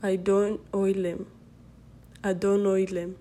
I don't oil them. I don't oil them.